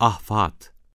Ahfat.